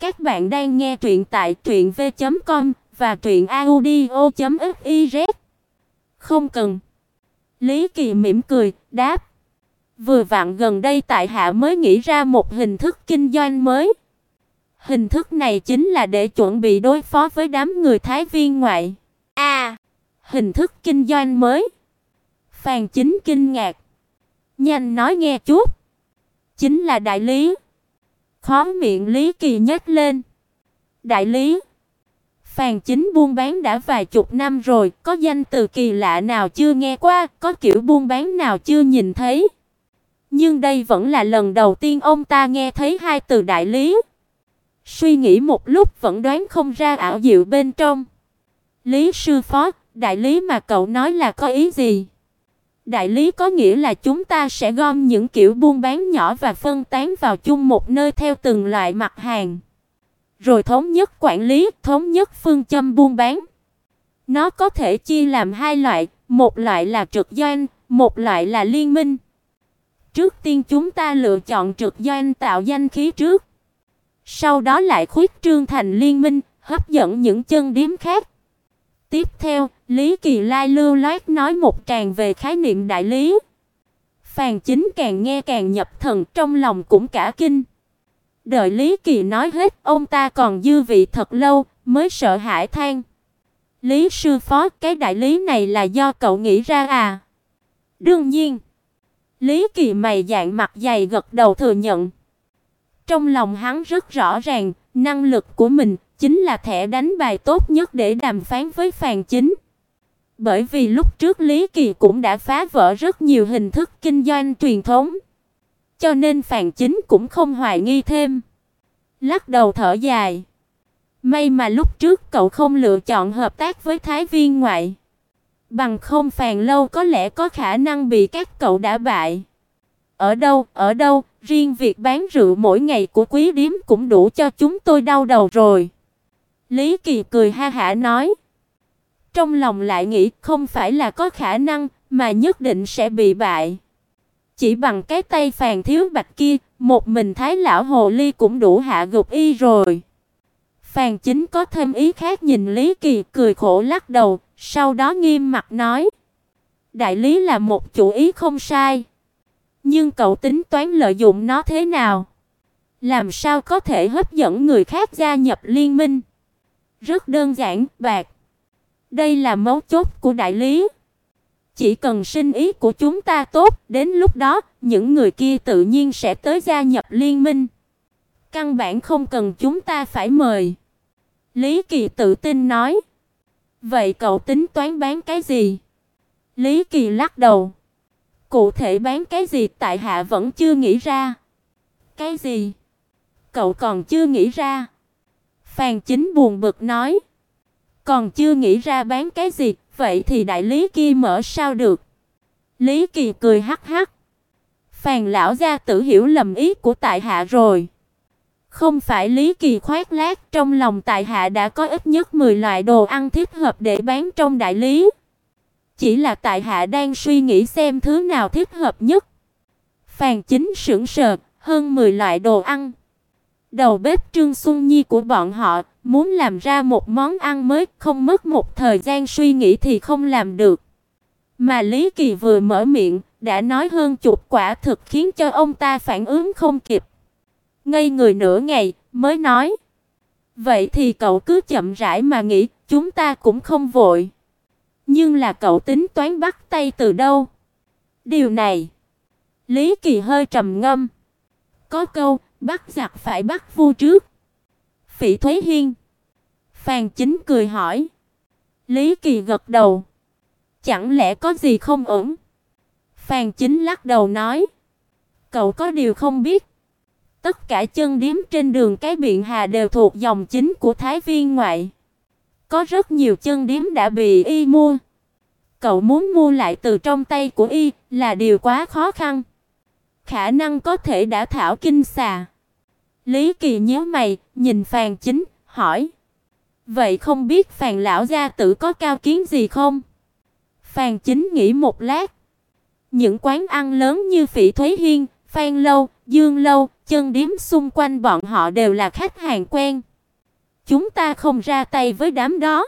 Các bạn đang nghe truyện tại truyệnv.com và truyệnaudio.fiz. Không cần. Lý Kỳ mỉm cười, đáp. Vừa vặn gần đây tại hạ mới nghĩ ra một hình thức kinh doanh mới. Hình thức này chính là để chuẩn bị đối phó với đám người thái viên ngoại. A, à, hình thức kinh doanh mới. Phàn Chính kinh ngạc. Nhanh nói nghe chút. Chính là đại lý. Khó miệng Lý Kỳ nhếch lên. Đại lý. Phàn Chính buôn bán đã vài chục năm rồi, có danh từ kỳ lạ nào chưa nghe qua, có kiểu buôn bán nào chưa nhìn thấy. Nhưng đây vẫn là lần đầu tiên ông ta nghe thấy hai từ đại lý. Suy nghĩ một lúc vẫn đoán không ra ảo diệu bên trong. Lý sư phó, đại lý mà cậu nói là có ý gì? Đại lý có nghĩa là chúng ta sẽ gom những kiểu buôn bán nhỏ và phân tán vào chung một nơi theo từng loại mặt hàng. Rồi thống nhất quản lý, thống nhất phương châm buôn bán. Nó có thể chia làm hai loại, một loại là trực doanh, một loại là liên minh. Trước tiên chúng ta lựa chọn trực doanh tạo danh khí trước. Sau đó lại khuyết trương thành liên minh, hấp dẫn những chân điếm khác. Tiếp theo, Lý Kỳ Lai lưu loát nói một tràng về khái niệm đại lý. Phàn Chính càng nghe càng nhập thần, trong lòng cũng cả kinh. Đợi Lý Kỳ nói hết, ông ta còn dư vị thật lâu mới sợ hãi than. Lý sư phó, cái đại lý này là do cậu nghĩ ra à? Đương nhiên. Lý Kỳ mày dạng mặt dày gật đầu thừa nhận. Trong lòng hắn rất rõ ràng, năng lực của mình chính là thẻ đánh bài tốt nhất để đàm phán với Phàn Chính. Bởi vì lúc trước Lý Kỳ cũng đã phá vỡ rất nhiều hình thức kinh doanh truyền thống, cho nên Phàn Chính cũng không hoài nghi thêm. Lắc đầu thở dài. May mà lúc trước cậu không lựa chọn hợp tác với Thái Viên ngoại, bằng không Phàn Lâu có lẽ có khả năng bị các cậu đả bại. Ở đâu, ở đâu, riêng việc bán rượu mỗi ngày của quý điếm cũng đủ cho chúng tôi đau đầu rồi. Lý Kỳ cười ha hả nói. Trong lòng lại nghĩ không phải là có khả năng, mà nhất định sẽ bị bại. Chỉ bằng cái tay phàn thiếu bạch kia, một mình thái lão hồ ly cũng đủ hạ gục y rồi. Phàn chính có thêm ý khác nhìn Lý Kỳ cười khổ lắc đầu, sau đó nghiêm mặt nói. Đại lý là một chủ ý không sai. Nhưng cậu tính toán lợi dụng nó thế nào? Làm sao có thể hấp dẫn người khác gia nhập liên minh? Rất đơn giản, bạc. Đây là mấu chốt của đại lý. Chỉ cần sinh ý của chúng ta tốt, đến lúc đó, những người kia tự nhiên sẽ tới gia nhập liên minh. Căn bản không cần chúng ta phải mời. Lý Kỳ tự tin nói. Vậy cậu tính toán bán cái gì? Lý Kỳ lắc đầu. Cụ thể bán cái gì tại hạ vẫn chưa nghĩ ra. Cái gì? Cậu còn chưa nghĩ ra. Phàn Chính buồn bực nói, còn chưa nghĩ ra bán cái gì, vậy thì đại lý kia mở sao được? Lý Kỳ cười hắc hắc. Phàn lão gia tử hiểu lầm ý của tại hạ rồi. Không phải Lý Kỳ khoác lác, trong lòng tại hạ đã có ít nhất 10 loại đồ ăn thích hợp để bán trong đại lý. Chỉ là tại hạ đang suy nghĩ xem thứ nào thích hợp nhất. Phàn Chính sững sờ, hơn 10 loại đồ ăn. Đầu bếp Trương Xuân Nhi của bọn họ muốn làm ra một món ăn mới, không mất một thời gian suy nghĩ thì không làm được. Mà Lý Kỳ vừa mở miệng, đã nói hơn chục quả thực khiến cho ông ta phản ứng không kịp. Ngây người nửa ngày mới nói: "Vậy thì cậu cứ chậm rãi mà nghĩ, chúng ta cũng không vội." Nhưng là cậu tính toán bắt tay từ đâu? Điều này, Lý Kỳ hơi trầm ngâm. Có câu, Bắt giặc phải bắt vua trước. Phỉ Thúy Hiên. Phan Chính cười hỏi. Lý Kỳ gật đầu. Chẳng lẽ có gì không ổn? Phan Chính lắc đầu nói. Cậu có điều không biết. Tất cả chân điếm trên đường cái Biện Hà đều thuộc dòng chính của Thái Viên ngoại. Có rất nhiều chân điếm đã bị y mua. Cậu muốn mua lại từ trong tay của y là điều quá khó khăn khả năng có thể đã thảo kinh xà. Lý Kỳ nhíu mày, nhìn Phàn Chính, hỏi: "Vậy không biết Phàn lão gia tử có cao kiến gì không?" Phàn Chính nghĩ một lát. Những quán ăn lớn như Phỉ Thúy Hiên, Phan Lâu, Dương Lâu, chân điếm xung quanh bọn họ đều là khách hàng quen. Chúng ta không ra tay với đám đó.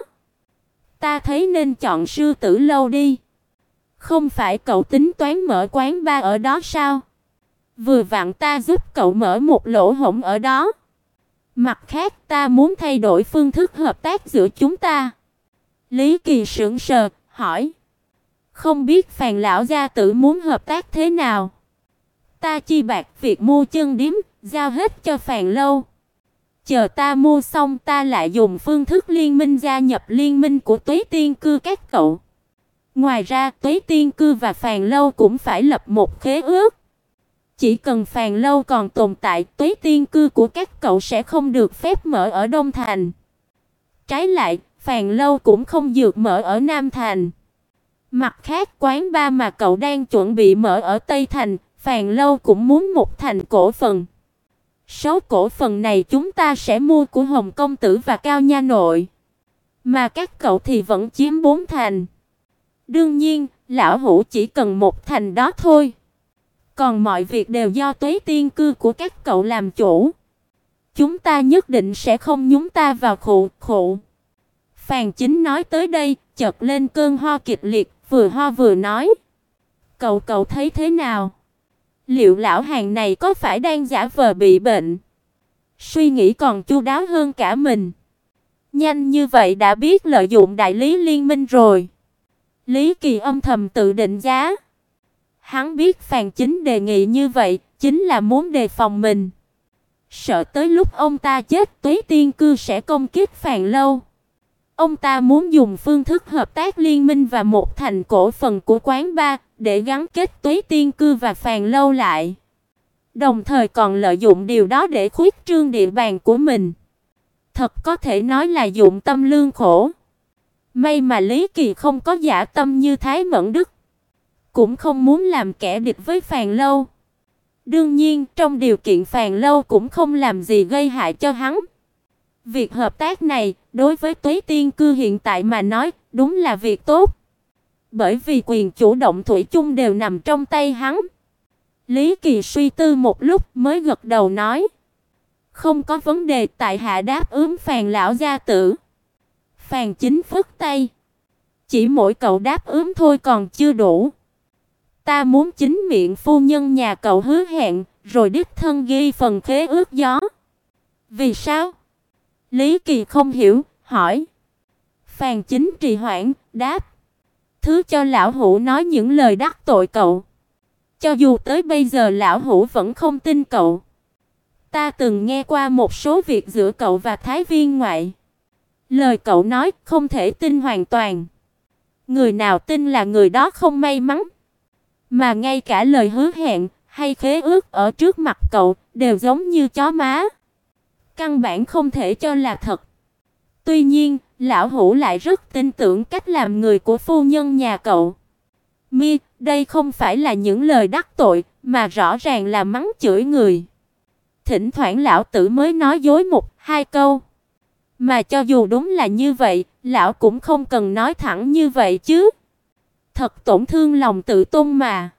Ta thấy nên chọn sư tử lâu đi. Không phải cậu tính toán mở quán ba ở đó sao? Vừa vặn ta giúp cậu mở một lỗ hổng ở đó. Mặt khác ta muốn thay đổi phương thức hợp tác giữa chúng ta. Lý Kỳ sững sờ, hỏi. Không biết phàn lão gia tử muốn hợp tác thế nào? Ta chi bạc việc mua chân điếm, giao hết cho phàn lâu. Chờ ta mua xong ta lại dùng phương thức liên minh gia nhập liên minh của Tuế Tiên cư các cậu. Ngoài ra, Tuế Tiên cư và Phàn lâu cũng phải lập một khế ước. Chỉ cần Phàn lâu còn tồn tại, Tuế Tiên cư của các cậu sẽ không được phép mở ở Đông Thành. Trái lại, Phàn lâu cũng không dược mở ở Nam Thành. Mặt khác, quán ba mà cậu đang chuẩn bị mở ở Tây Thành, Phàn lâu cũng muốn một thành cổ phần. Số cổ phần này chúng ta sẽ mua của Hồng công tử và Cao nha nội, mà các cậu thì vẫn chiếm bốn thành. Đương nhiên, lão hủ chỉ cần một thành đó thôi. Còn mọi việc đều do Tuế Tiên cư của các cậu làm chủ. Chúng ta nhất định sẽ không nhúng ta vào khụ khụ. Phàn Chính nói tới đây, chợt lên cơn ho kịch liệt, vừa ho vừa nói: "Cậu cậu thấy thế nào? Liệu lão hàng này có phải đang giả vờ bị bệnh?" Suy nghĩ còn chu đáo hơn cả mình. Nhanh như vậy đã biết lợi dụng đại lý liên minh rồi. Lý Kỳ âm thầm tự định giá. Hắn biết Phàn Chính đề nghị như vậy, chính là muốn đề phòng mình. Sợ tới lúc ông ta chết, Tuế Tiên cư sẽ công kích Phàn lâu. Ông ta muốn dùng phương thức hợp tác liên minh và một thành cổ phần của quán ba để gắn kết Tuế Tiên cư và Phàn lâu lại. Đồng thời còn lợi dụng điều đó để khuyết trương địa bàn của mình. Thật có thể nói là dụng tâm lương khổ. May mà Lý Kỳ không có giả tâm như Thái Mẫn Đức, cũng không muốn làm kẻ địch với Phàn Lâu. Đương nhiên, trong điều kiện Phàn Lâu cũng không làm gì gây hại cho hắn. Việc hợp tác này, đối với Tuế Tiên cư hiện tại mà nói, đúng là việc tốt. Bởi vì quyền chủ động thủy chung đều nằm trong tay hắn. Lý Kỳ suy tư một lúc mới gật đầu nói: "Không có vấn đề, tại hạ đáp ứng Phàn lão gia tử." Phàn Chính phất tay. Chỉ mỗi cậu đáp ứng thôi còn chưa đủ. Ta muốn chính miệng phu nhân nhà cậu hứa hẹn, rồi đích thân ghi phần khế ước gió. Vì sao? Lý Kỳ không hiểu, hỏi. Phàn Chính trì hoãn, đáp: "Thứ cho lão hủ nói những lời đắc tội cậu. Cho dù tới bây giờ lão hủ vẫn không tin cậu. Ta từng nghe qua một số việc giữa cậu và Thái Viên ngoại. Lời cậu nói không thể tin hoàn toàn. Người nào tin là người đó không may mắn. Mà ngay cả lời hứa hẹn hay khế ước ở trước mặt cậu đều giống như chó má. Căn bản không thể cho là thật. Tuy nhiên, lão hủ lại rất tin tưởng cách làm người của phu nhân nhà cậu. Mi, đây không phải là những lời đắc tội, mà rõ ràng là mắng chửi người. Thỉnh thoảng lão tử mới nói dối một, hai câu. Mà cho dù đúng là như vậy, lão cũng không cần nói thẳng như vậy chứ. Thật tổn thương lòng tự tôn mà.